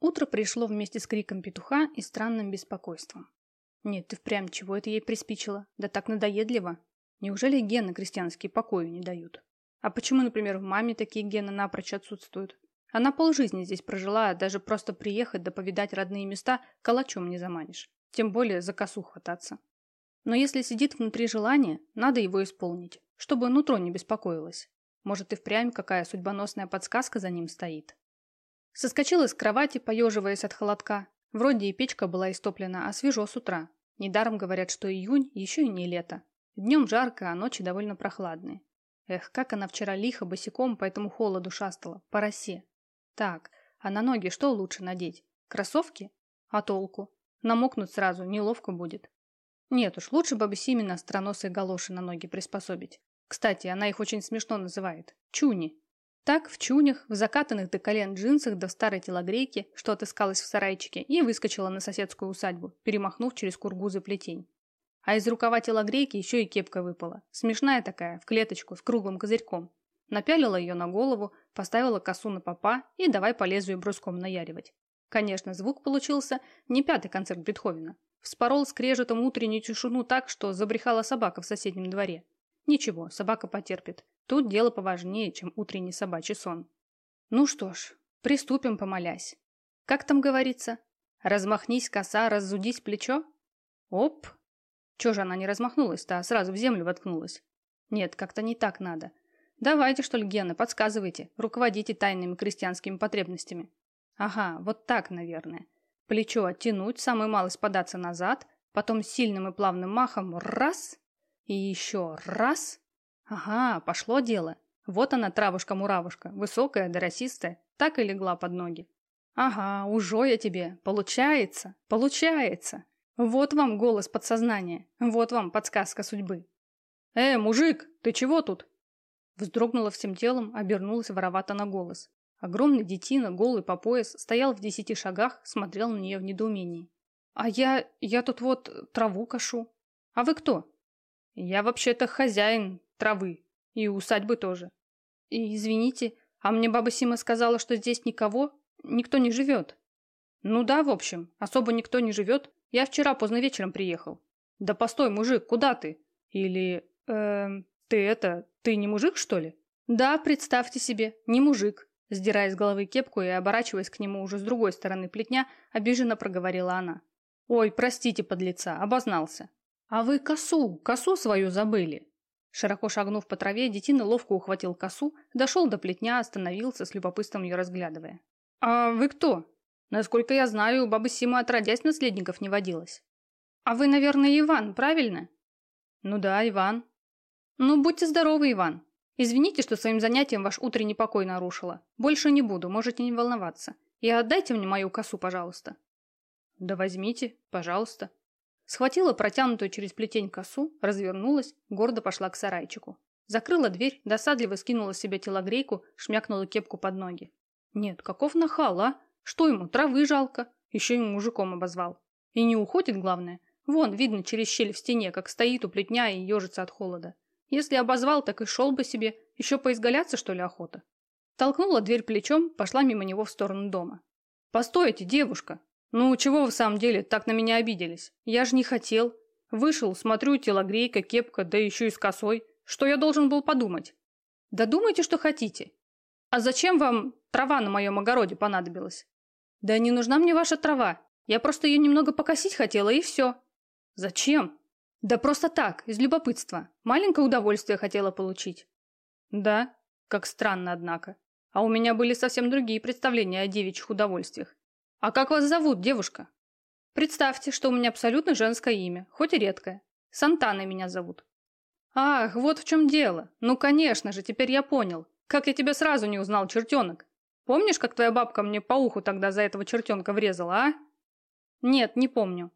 Утро пришло вместе с криком петуха и странным беспокойством. Нет, ты впрямь чего это ей приспичило? Да так надоедливо. Неужели гены крестьянские покою не дают? А почему, например, в маме такие гены напрочь отсутствуют? Она полжизни здесь прожила, а даже просто приехать да повидать родные места калачом не заманишь. Тем более за косу хвататься. Но если сидит внутри желание, надо его исполнить, чтобы нутро не беспокоилось. Может и впрямь какая судьбоносная подсказка за ним стоит. Соскочила с кровати, поеживаясь от холодка. Вроде и печка была истоплена, а свежо с утра. Недаром говорят, что июнь еще и не лето. Днем жарко, а ночи довольно прохладные. Эх, как она вчера лихо босиком по этому холоду шастала, по росе. Так, а на ноги что лучше надеть? Кроссовки? А толку? Намокнуть сразу, неловко будет. Нет уж, лучше бабы Симина остроносые галоши на ноги приспособить. Кстати, она их очень смешно называет. Чуни. Так, в чунях, в закатанных до колен джинсах в старой телогрейке, что отыскалась в сарайчике, и выскочила на соседскую усадьбу, перемахнув через кургузы плетень. А из рукава телогрейки еще и кепка выпала. Смешная такая, в клеточку, с круглым козырьком. Напялила ее на голову, поставила косу на попа и давай по лезвию бруском наяривать. Конечно, звук получился не пятый концерт Бетховена. Вспорол скрежетом утреннюю тишину так, что забрехала собака в соседнем дворе. Ничего, собака потерпит. Тут дело поважнее, чем утренний собачий сон. Ну что ж, приступим, помолясь. Как там говорится? Размахнись коса, разудись плечо? Оп! Чего же она не размахнулась-то, а сразу в землю воткнулась? Нет, как-то не так надо. Давайте, что ли, гены, подсказывайте, руководите тайными крестьянскими потребностями. Ага, вот так, наверное. Плечо оттянуть, самый малость податься назад, потом сильным и плавным махом раз, и еще раз. Ага, пошло дело. Вот она, травушка-муравушка, высокая да росистая, так и легла под ноги. Ага, уже я тебе. Получается, получается. Вот вам голос подсознания, вот вам подсказка судьбы. «Э, мужик, ты чего тут?» Вздрогнула всем телом, обернулась воровато на голос. Огромный детина, голый по пояс, стоял в десяти шагах, смотрел на нее в недоумении. «А я... я тут вот траву кашу. А вы кто?» «Я вообще-то хозяин травы. И усадьбы тоже. И, извините, а мне баба Сима сказала, что здесь никого, никто не живет. Ну да, в общем, особо никто не живет. Я вчера поздно вечером приехал. Да постой, мужик, куда ты? Или, эм, ты это, ты не мужик, что ли? Да, представьте себе, не мужик. Сдирая с головы кепку и оборачиваясь к нему уже с другой стороны плетня, обиженно проговорила она. «Ой, простите, подлеца, обознался. А вы косу, косу свою забыли. Широко шагнув по траве, детина ловко ухватил косу, дошел до плетня, остановился, с любопытством ее разглядывая. «А вы кто? Насколько я знаю, у бабы Симы отродясь наследников не водилось. А вы, наверное, Иван, правильно?» «Ну да, Иван». «Ну, будьте здоровы, Иван. Извините, что своим занятием ваш утренний покой нарушила. Больше не буду, можете не волноваться. И отдайте мне мою косу, пожалуйста». «Да возьмите, пожалуйста». Схватила протянутую через плетень косу, развернулась, гордо пошла к сарайчику. Закрыла дверь, досадливо скинула себе телогрейку, шмякнула кепку под ноги. Нет, каков нахал, а? Что ему, травы жалко? Еще и мужиком обозвал. И не уходит, главное. Вон, видно через щель в стене, как стоит у плетня и ежится от холода. Если обозвал, так и шел бы себе. Еще поизгаляться, что ли, охота? Толкнула дверь плечом, пошла мимо него в сторону дома. «Постойте, девушка!» «Ну, чего вы в самом деле так на меня обиделись? Я же не хотел. Вышел, смотрю, телогрейка, кепка, да еще и с косой. Что я должен был подумать?» «Да думайте, что хотите. А зачем вам трава на моем огороде понадобилась?» «Да не нужна мне ваша трава. Я просто ее немного покосить хотела, и все». «Зачем?» «Да просто так, из любопытства. Маленькое удовольствие хотела получить». «Да? Как странно, однако. А у меня были совсем другие представления о девичьих удовольствиях. «А как вас зовут, девушка?» «Представьте, что у меня абсолютно женское имя, хоть и редкое. Сантаной меня зовут». «Ах, вот в чем дело. Ну, конечно же, теперь я понял. Как я тебя сразу не узнал, чертенок. Помнишь, как твоя бабка мне по уху тогда за этого чертенка врезала, а?» «Нет, не помню».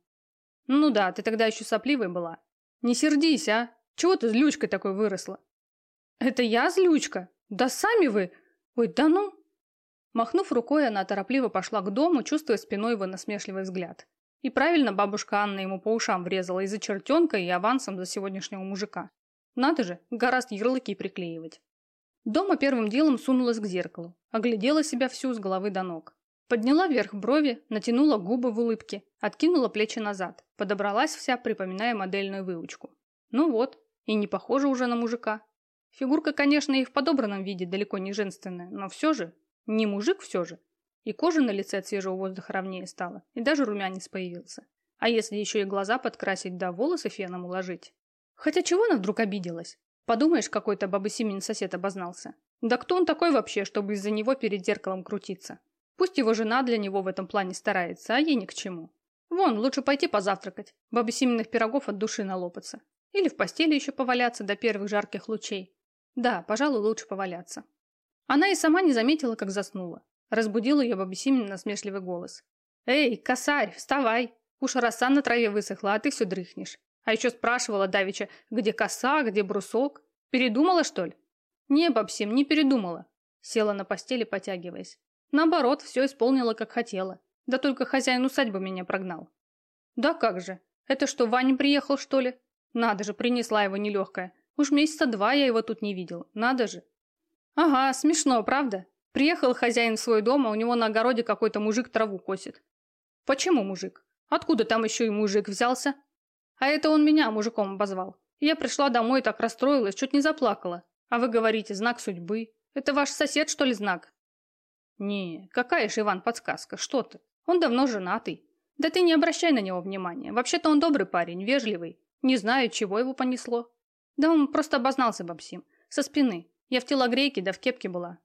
«Ну да, ты тогда еще сопливой была. Не сердись, а? Чего ты злючкой такой выросла?» «Это я злючка? Да сами вы... Ой, да ну...» Махнув рукой, она торопливо пошла к дому, чувствуя спиной его насмешливый взгляд. И правильно бабушка Анна ему по ушам врезала и за чертенка, и авансом за сегодняшнего мужика. Надо же, гораздо ярлыки приклеивать. Дома первым делом сунулась к зеркалу, оглядела себя всю с головы до ног. Подняла вверх брови, натянула губы в улыбке, откинула плечи назад, подобралась вся, припоминая модельную выучку. Ну вот, и не похожа уже на мужика. Фигурка, конечно, и в подобранном виде далеко не женственная, но все же, не мужик все же. И кожа на лице от свежего воздуха ровнее стала, и даже румянец появился. А если еще и глаза подкрасить да волосы феном уложить? Хотя чего она вдруг обиделась? Подумаешь, какой-то бабы Симин сосед обознался. Да кто он такой вообще, чтобы из-за него перед зеркалом крутиться? Пусть его жена для него в этом плане старается, а ей ни к чему. Вон, лучше пойти позавтракать, бабы Симиных пирогов от души налопаться. Или в постели еще поваляться до первых жарких лучей. Да, пожалуй, лучше поваляться. Она и сама не заметила, как заснула. Разбудил ее баба Симин насмешливый голос. «Эй, косарь, вставай! Уж роса на траве высохла, а ты все дрыхнешь. А еще спрашивала Давича, где коса, где брусок. Передумала, что ли?» «Не, бабсим, не передумала». Села на постели, потягиваясь. Наоборот, все исполнила, как хотела. Да только хозяин усадьбы меня прогнал. Да как же? Это что, Ваня приехал, что ли? Надо же, принесла его нелегкая. Уж месяца два я его тут не видел. Надо же. Ага, смешно, правда? Приехал хозяин в свой дом, а у него на огороде какой-то мужик траву косит. Почему мужик? Откуда там еще и мужик взялся? А это он меня мужиком обозвал. Я пришла домой, так расстроилась, чуть не заплакала. А вы говорите, знак судьбы. Это ваш сосед, что ли, знак? Не, какая же, Иван, подсказка, что ты? Он давно женатый. Да ты не обращай на него внимания. Вообще-то он добрый парень, вежливый. Не знаю, чего его понесло. Да он просто обознался, бабсим. Со спины. Я в телогрейке, да в кепке была.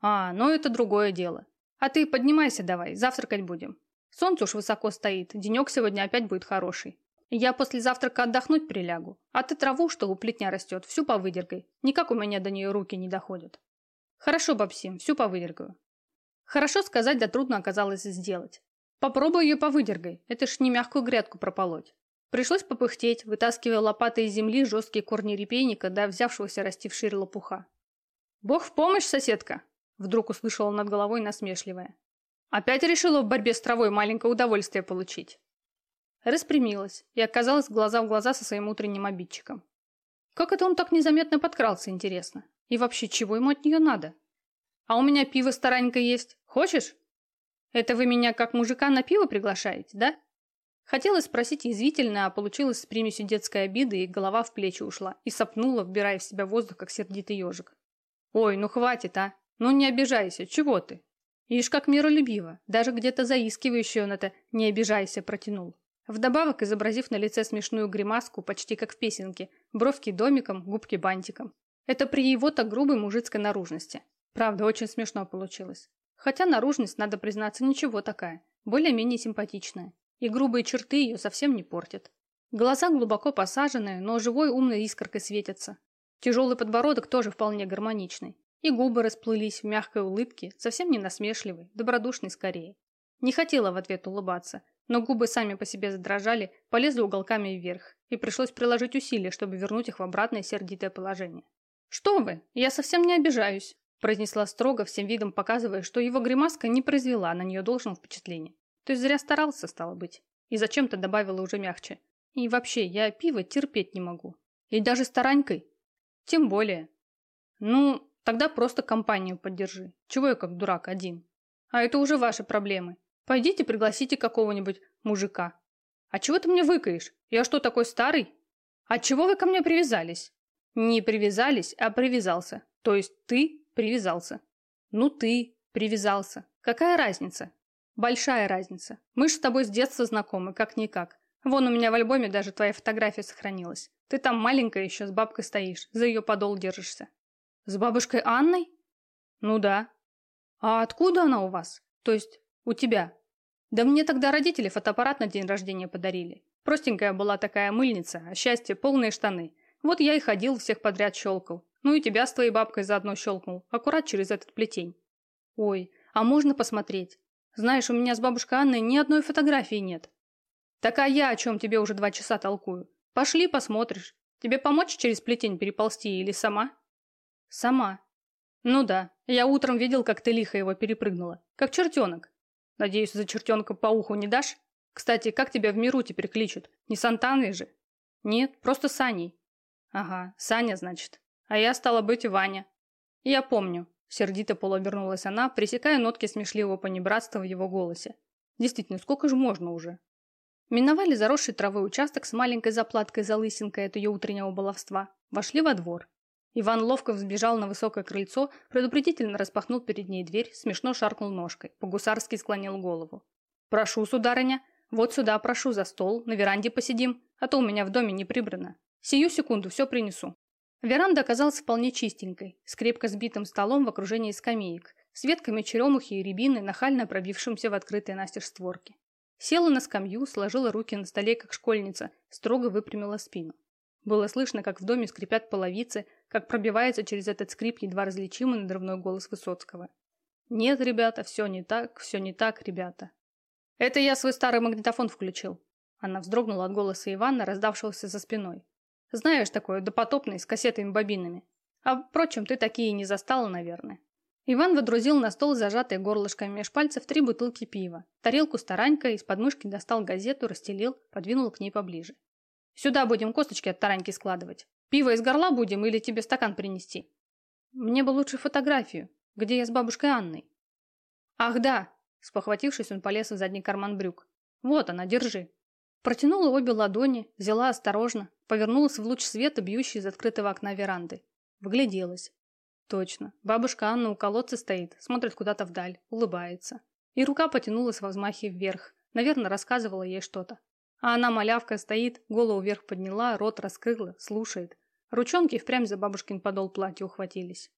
А, ну это другое дело. А ты поднимайся давай, завтракать будем. Солнце уж высоко стоит, денек сегодня опять будет хороший. Я после завтрака отдохнуть прилягу. А ты траву, что у плетня растет, всю повыдергай. Никак у меня до нее руки не доходят. Хорошо, бабсим, всю повыдергаю. Хорошо сказать, да трудно оказалось сделать. Попробуй ее повыдергай, это ж не мягкую грядку прополоть. Пришлось попыхтеть, вытаскивая лопатой из земли жесткие корни репейника, да взявшегося расти вширь лопуха. «Бог в помощь, соседка!» Вдруг услышала над головой насмешливая. «Опять решила в борьбе с травой маленькое удовольствие получить?» Распрямилась и оказалась глаза в глаза со своим утренним обидчиком. Как это он так незаметно подкрался, интересно? И вообще, чего ему от нее надо? А у меня пиво старенькое есть. Хочешь? Это вы меня как мужика на пиво приглашаете, да? Хотелось спросить язвительно, а получилось с примесью детской обиды, и голова в плечи ушла, и сопнула, вбирая в себя воздух, как сердитый ежик. Ой, ну хватит, а! Ну не обижайся, чего ты? Ишь, как миролюбиво, даже где-то заискивающе он это «не обижайся» протянул. Вдобавок, изобразив на лице смешную гримаску, почти как в песенке, бровки домиком, губки бантиком. Это при его-то грубой мужицкой наружности. Правда, очень смешно получилось. Хотя наружность, надо признаться, ничего такая. Более-менее симпатичная. И грубые черты ее совсем не портят. Глаза глубоко посаженные, но живой умной искоркой светятся. Тяжелый подбородок тоже вполне гармоничный. И губы расплылись в мягкой улыбке, совсем не насмешливой, добродушной скорее. Не хотела в ответ улыбаться, но губы сами по себе задрожали, полезли уголками вверх, и пришлось приложить усилия, чтобы вернуть их в обратное сердитое положение. «Что вы? Я совсем не обижаюсь произнесла строго, всем видом показывая, что его гримаска не произвела на нее должного впечатления. То есть зря старался, стало быть. И зачем-то добавила уже мягче. И вообще, я пиво терпеть не могу. И даже старанькой. Тем более. Ну, тогда просто компанию поддержи. Чего я как дурак один? А это уже ваши проблемы. Пойдите пригласите какого-нибудь мужика. А чего ты мне выкаешь? Я что, такой старый? А чего вы ко мне привязались? Не привязались, а привязался. То есть ты Привязался. Ну ты привязался. Какая разница? Большая разница. Мы ж с тобой с детства знакомы, как-никак. Вон у меня в альбоме даже твоя фотография сохранилась. Ты там маленькая еще, с бабкой стоишь, за ее подол держишься. С бабушкой Анной? Ну да. А откуда она у вас? То есть у тебя? Да мне тогда родители фотоаппарат на день рождения подарили. Простенькая была такая мыльница, а счастье полные штаны. Вот я и ходил, всех подряд щелкал. Ну и тебя с твоей бабкой заодно щелкнул, аккурат через этот плетень. Ой, а можно посмотреть? Знаешь, у меня с бабушкой Анной ни одной фотографии нет. Так а я о чем тебе уже два часа толкую? Пошли посмотришь. Тебе помочь через плетень переползти или сама? Сама. Ну да, я утром видел, как ты лихо его перепрыгнула. Как чертенок. Надеюсь, за чертенка по уху не дашь? Кстати, как тебя в миру теперь кличут? Не Сантаной же? Нет, просто Саней. Ага, Саня, значит. А я стала быть Ваня. Я помню. Сердито полуобернулась она, пресекая нотки смешливого понебратства в его голосе. Действительно, сколько же можно уже? Миновали заросший травой участок с маленькой заплаткой-залысинкой от ее утреннего баловства. Вошли во двор. Иван ловко взбежал на высокое крыльцо, предупредительно распахнул перед ней дверь, смешно шаркнул ножкой, по-гусарски склонил голову. «Прошу, сударыня, вот сюда прошу за стол, на веранде посидим, а то у меня в доме не прибрано. Сию секунду все принесу». Веранда оказалась вполне чистенькой, с крепко сбитым столом в окружении скамеек, с ветками черемухи и рябины, нахально пробившимся в открытые настежь створки. Села на скамью, сложила руки на столе, как школьница, строго выпрямила спину. Было слышно, как в доме скрипят половицы, как пробивается через этот скрип едва различимый надрывной голос Высоцкого. «Нет, ребята, все не так, все не так, ребята». «Это я свой старый магнитофон включил». Она вздрогнула от голоса Ивана, раздавшегося за спиной. «Знаешь, такое допотопный, с кассетами-бобинами. А, впрочем, ты такие не застала, наверное». Иван водрузил на стол зажатые горлышками меж пальцев три бутылки пива. Тарелку с таранькой, из подмышки достал газету, расстелил, подвинул к ней поближе. Сюда будем косточки от тараньки складывать. Пиво из горла будем или тебе стакан принести? Мне бы лучше фотографию, где я с бабушкой Анной. Ах, да! Спохватившись, он полез в задний карман брюк. Вот она, держи. Протянула обе ладони, взяла осторожно, повернулась в луч света, бьющий из открытого окна веранды. Вгляделась. Точно. Бабушка Анна у колодца стоит, смотрит куда-то вдаль, улыбается. И рука потянулась во взмахе вверх. Наверное, рассказывала ей что-то. А она, малявка, стоит, голову вверх подняла, рот раскрыла, слушает. Ручонки впрямь за бабушкин подол платья ухватились.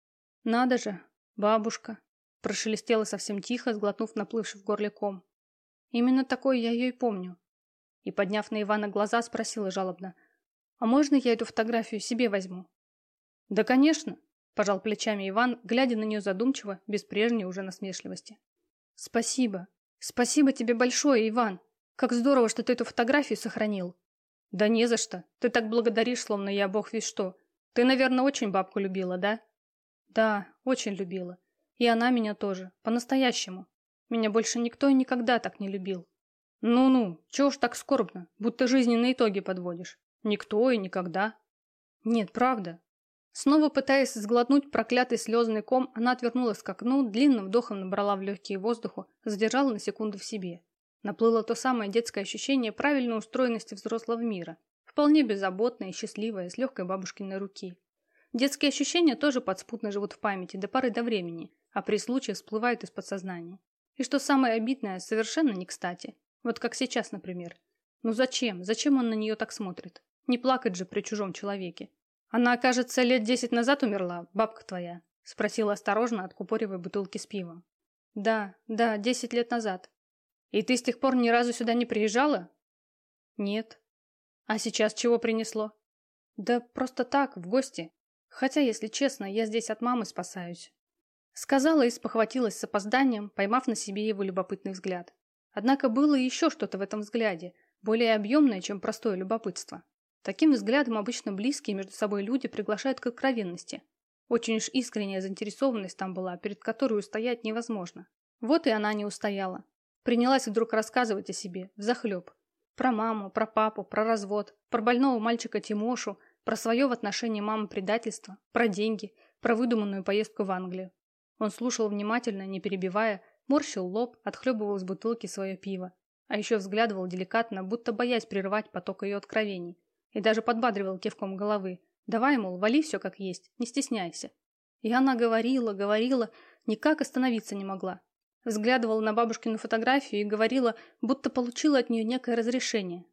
«Надо же, бабушка!» Прошелестела совсем тихо, сглотнув наплывший в горле ком. «Именно такой я ее и помню». И, подняв на Ивана глаза, спросила жалобно. «А можно я эту фотографию себе возьму?» «Да, конечно!» Пожал плечами Иван, глядя на нее задумчиво, без прежней уже насмешливости. «Спасибо. Спасибо тебе большое, Иван!» Как здорово, что ты эту фотографию сохранил. Да не за что. Ты так благодаришь, словно я бог весь что. Ты, наверное, очень бабку любила, да? Да, очень любила. И она меня тоже. По-настоящему. Меня больше никто и никогда так не любил. Ну-ну, чего ж так скорбно, будто жизненные итоги подводишь. Никто и никогда. Нет, правда. Снова пытаясь сглотнуть проклятый слезный ком, она отвернулась к окну, длинным вдохом набрала в легкие воздуху, задержала на секунду в себе. Наплыло то самое детское ощущение правильной устроенности взрослого мира, вполне беззаботное и счастливое, с легкой бабушкиной руки. Детские ощущения тоже подспутно живут в памяти до поры до времени, а при случае всплывают из подсознания. И что самое обидное, совершенно не кстати. Вот как сейчас, например. Ну зачем? Зачем он на нее так смотрит? Не плакать же при чужом человеке. Она, кажется, лет десять назад умерла, бабка твоя? Спросила осторожно, откупоривая бутылки с пивом. Да, да, десять лет назад. И ты с тех пор ни разу сюда не приезжала? Нет. А сейчас чего принесло? Да просто так, в гости. Хотя, если честно, я здесь от мамы спасаюсь. Сказала и спохватилась с опозданием, поймав на себе его любопытный взгляд. Однако было еще что-то в этом взгляде, более объемное, чем простое любопытство. Таким взглядом обычно близкие между собой люди приглашают к откровенности. Очень уж искренняя заинтересованность там была, перед которой устоять невозможно. Вот и она не устояла. Принялась вдруг рассказывать о себе, взахлеб. Про маму, про папу, про развод, про больного мальчика Тимошу, про свое в отношении мамы предательство, про деньги, про выдуманную поездку в Англию. Он слушал внимательно, не перебивая, морщил лоб, отхлебывал из бутылки свое пиво, а еще взглядывал деликатно, будто боясь прервать поток ее откровений, и даже подбадривал кивком головы. «Давай, мол, вали все как есть, не стесняйся». И она говорила, говорила, никак остановиться не могла. Взглядывала на бабушкину фотографию и говорила, будто получила от нее некое разрешение.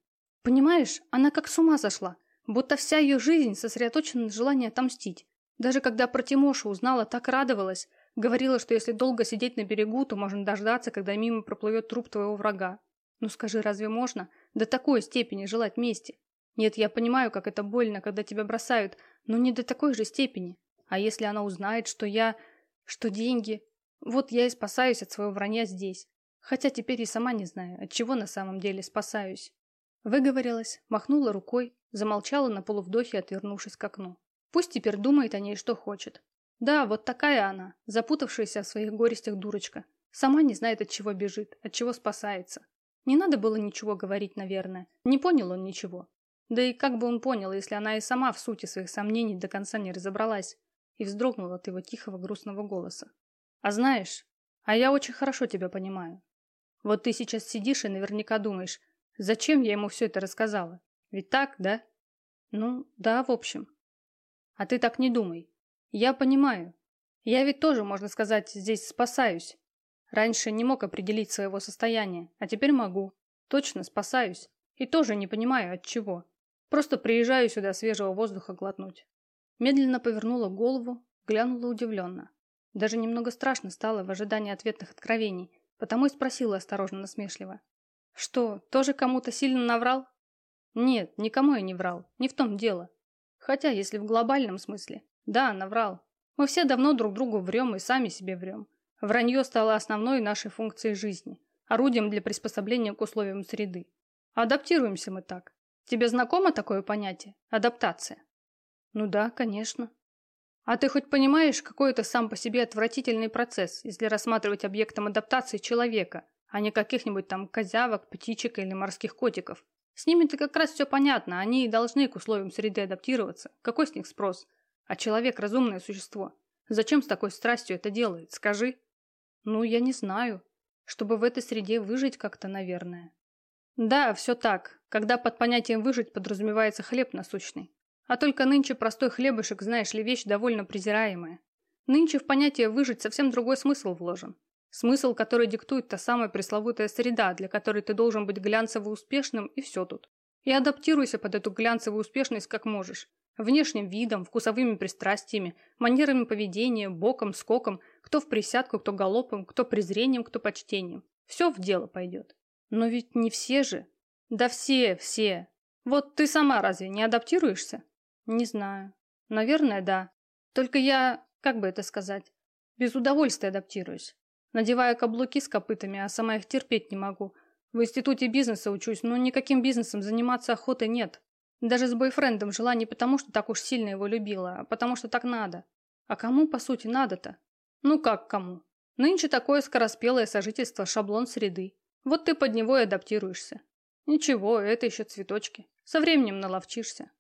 Понимаешь, она как с ума сошла, будто вся ее жизнь сосредоточена на желании отомстить. Даже когда про Тимошу узнала, так радовалась. Говорила, что если долго сидеть на берегу, то можно дождаться, когда мимо проплывет труп твоего врага. Ну скажи, разве можно до такой степени желать мести? Нет, я понимаю, как это больно, когда тебя бросают, но не до такой же степени. А если она узнает, что я... что деньги... Вот я и спасаюсь от своего вранья здесь. Хотя теперь и сама не знаю, от чего на самом деле спасаюсь. Выговорилась, махнула рукой, замолчала на полувдохе, отвернувшись к окну. Пусть теперь думает о ней, что хочет. Да, вот такая она, запутавшаяся в своих горестях дурочка. Сама не знает, от чего бежит, от чего спасается. Не надо было ничего говорить, наверное. Не понял он ничего. Да и как бы он понял, если она и сама в сути своих сомнений до конца не разобралась. и вздрогнула от его тихого грустного голоса. А знаешь, а я очень хорошо тебя понимаю. Вот ты сейчас сидишь и наверняка думаешь, зачем я ему все это рассказала? Ведь так, да? Ну, да, в общем. А ты так не думай. Я понимаю. Я ведь тоже, можно сказать, здесь спасаюсь. Раньше не мог определить своего состояния, а теперь могу. Точно спасаюсь. И тоже не понимаю, от чего. Просто приезжаю сюда свежего воздуха глотнуть. Медленно повернула голову, глянула удивленно. Даже немного страшно стало в ожидании ответных откровений, потому и спросила осторожно насмешливо. «Что, тоже кому-то сильно наврал?» «Нет, никому я не врал, не в том дело. Хотя, если в глобальном смысле, да, наврал. Мы все давно друг другу врем и сами себе врем. Вранье стало основной нашей функцией жизни, орудием для приспособления к условиям среды. Адаптируемся мы так. Тебе знакомо такое понятие? Адаптация? Ну да, конечно. А ты хоть понимаешь, какой это сам по себе отвратительный процесс, если рассматривать объектом адаптации человека, а не каких-нибудь там козявок, птичек или морских котиков? С ними-то как раз все понятно, они и должны к условиям среды адаптироваться. Какой с них спрос? А человек – разумное существо. Зачем с такой страстью это делает, скажи? Ну, я не знаю. Чтобы в этой среде выжить как-то, наверное. Да, все так, когда под понятием «выжить» подразумевается хлеб насущный. А только нынче простой хлебушек, знаешь ли, вещь довольно презираемая. Нынче в понятие «выжить» совсем другой смысл вложен. Смысл, который диктует та самая пресловутая среда, для которой ты должен быть глянцево успешным, и все тут. И адаптируйся под эту глянцевую успешность как можешь. Внешним видом, вкусовыми пристрастиями, манерами поведения, боком, скоком, кто в присядку, кто галопом, кто презрением, кто почтением. Все в дело пойдет. Но ведь не все же. Да все, все. Вот ты сама разве не адаптируешься? Не знаю. Наверное, да. Только я, как бы это сказать, без удовольствия адаптируюсь. Надеваю каблуки с копытами, а сама их терпеть не могу. В институте бизнеса учусь, но никаким бизнесом заниматься охоты нет. Даже с бойфрендом жила не потому, что так уж сильно его любила, а потому что так надо. А кому, по сути, надо-то? Ну как кому? Нынче такое скороспелое сожительство – шаблон среды. Вот ты под него и адаптируешься. Ничего, это еще цветочки. Со временем наловчишься.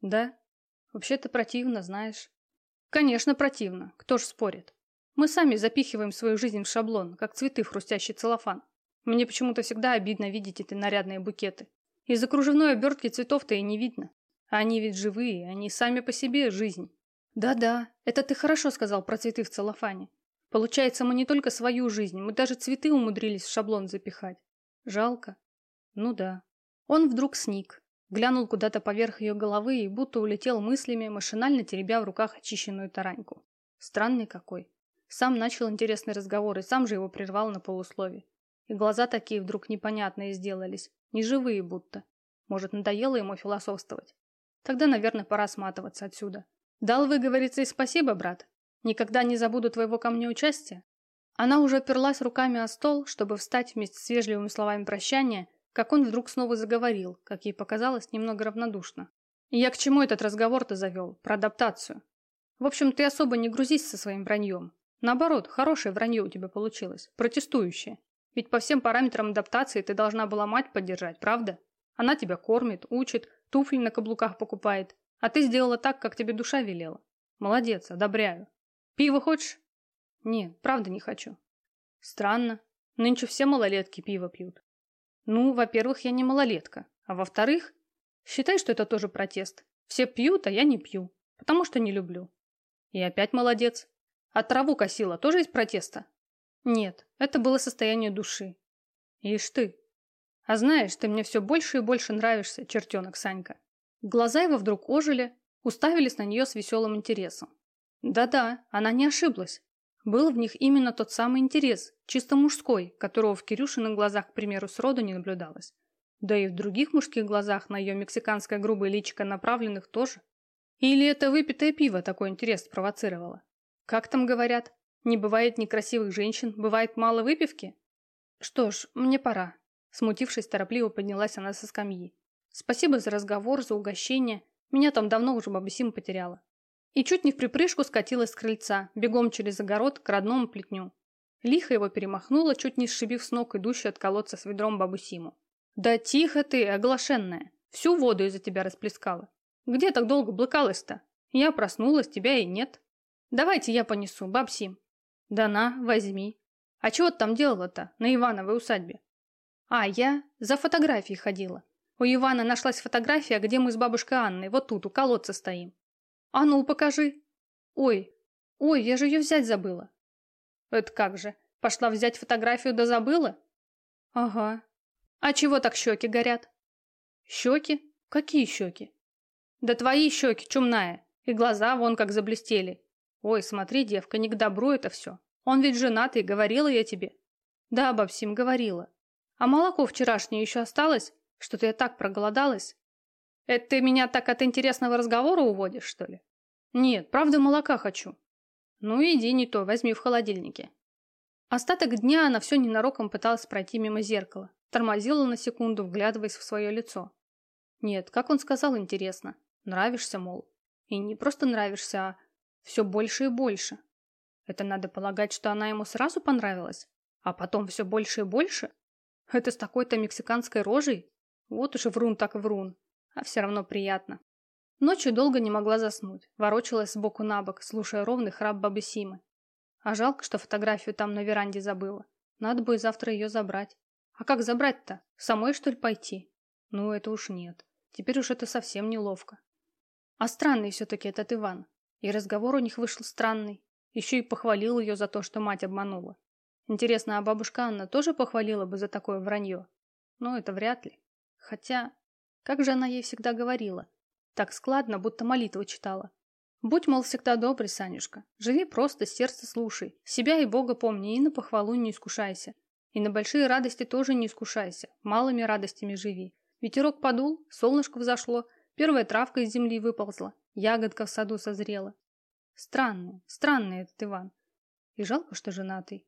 Да? Вообще-то противно, знаешь. Конечно, противно. Кто ж спорит? Мы сами запихиваем свою жизнь в шаблон, как цветы в хрустящий целлофан. Мне почему-то всегда обидно видеть эти нарядные букеты. Из-за кружевной обертки цветов-то и не видно. Они ведь живые, они сами по себе жизнь. Да-да, это ты хорошо сказал про цветы в целлофане. Получается, мы не только свою жизнь, мы даже цветы умудрились в шаблон запихать. Жалко. Ну да. Он вдруг сник, Глянул куда-то поверх ее головы и будто улетел мыслями, машинально теребя в руках очищенную тараньку. Странный какой. Сам начал интересный разговор и сам же его прервал на полуслове. И глаза такие вдруг непонятные сделались, неживые будто. Может, надоело ему философствовать? Тогда, наверное, пора сматываться отсюда. Дал выговориться и спасибо, брат. Никогда не забуду твоего ко мне участия. Она уже оперлась руками о стол, чтобы встать вместе с вежливыми словами прощания, как он вдруг снова заговорил, как ей показалось, немного равнодушно. Я к чему этот разговор-то завел? Про адаптацию. В общем, ты особо не грузись со своим враньем. Наоборот, хорошее вранье у тебя получилось, протестующее. Ведь по всем параметрам адаптации ты должна была мать поддержать, правда? Она тебя кормит, учит, туфли на каблуках покупает. А ты сделала так, как тебе душа велела. Молодец, одобряю. Пиво хочешь? Нет, правда не хочу. Странно. Нынче все малолетки пиво пьют. Ну, во-первых, я не малолетка. А во-вторых, считай, что это тоже протест. Все пьют, а я не пью. Потому что не люблю. И опять молодец. А траву косила тоже из протеста? Нет, это было состояние души. Ишь ты. А знаешь, ты мне все больше и больше нравишься, чертенок Санька. Глаза его вдруг ожили, уставились на нее с веселым интересом. Да-да, она не ошиблась. Был в них именно тот самый интерес, чисто мужской, которого в Кирюшиных глазах, к примеру, сроду не наблюдалось. Да и в других мужских глазах на ее мексиканское грубое личико направленных тоже. Или это выпитое пиво такой интерес спровоцировало? Как там говорят? Не бывает некрасивых женщин, бывает мало выпивки? Что ж, мне пора. Смутившись, торопливо поднялась она со скамьи. Спасибо за разговор, за угощение. Меня там давно уже баба Сима потеряла и чуть не в припрыжку скатилась с крыльца, бегом через огород к родному плетню. Лихо его перемахнула, чуть не сшибив с ног идущую от колодца с ведром бабу Симу. «Да тихо ты, оглашенная! Всю воду из-за тебя расплескала. Где так долго блыкалась-то? Я проснулась, тебя и нет». Давайте я понесу, баб Сим. Да на, возьми. А чего ты там делала-то на Ивановой усадьбе? А, я за фотографией ходила. У Ивана нашлась фотография, где мы с бабушкой Анной вот тут, у колодца стоим. А ну, покажи. Ой, ой, я же ее взять забыла. Это как же, пошла взять фотографию да забыла? Ага. А чего так щеки горят? Щеки? Какие щеки? Да твои щеки, чумная. И глаза вон как заблестели. Ой, смотри, девка, не к добру это все. Он ведь женатый, говорила я тебе. Да, бабсим, говорила. А молоко вчерашнее еще осталось? Что-то я так проголодалась. Это ты меня так от интересного разговора уводишь, что ли? Нет, правда молока хочу. Ну иди не то, возьми в холодильнике. Остаток дня она все ненароком пыталась пройти мимо зеркала. Тормозила на секунду, вглядываясь в свое лицо. Нет, как он сказал, интересно. Нравишься, мол. И не просто нравишься, а все больше и больше. Это надо полагать, что она ему сразу понравилась? А потом все больше и больше? Это с такой-то мексиканской рожей? Вот уж врун так врун. А все равно приятно. Ночью долго не могла заснуть. Ворочалась сбоку на бок, слушая ровный храп бабы Симы. А жалко, что фотографию там на веранде забыла. Надо бы завтра ее забрать. А как забрать-то? Самой, что ли, пойти? Ну, это уж нет. Теперь уж это совсем неловко. А странный все-таки этот Иван. И разговор у них вышел странный. Еще и похвалил ее за то, что мать обманула. Интересно, а бабушка Анна тоже похвалила бы за такое вранье? Ну, это вряд ли. Хотя, как же она ей всегда говорила? Так складно, будто молитву читала. Будь, мол, всегда добрый, Санюшка. Живи просто, сердце слушай. Себя и Бога помни, и на похвалу не искушайся. И на большие радости тоже не искушайся. Малыми радостями живи. Ветерок подул, солнышко взошло, первая травка из земли выползла, ягодка в саду созрела. Странный, странный этот Иван. И жалко, что женатый.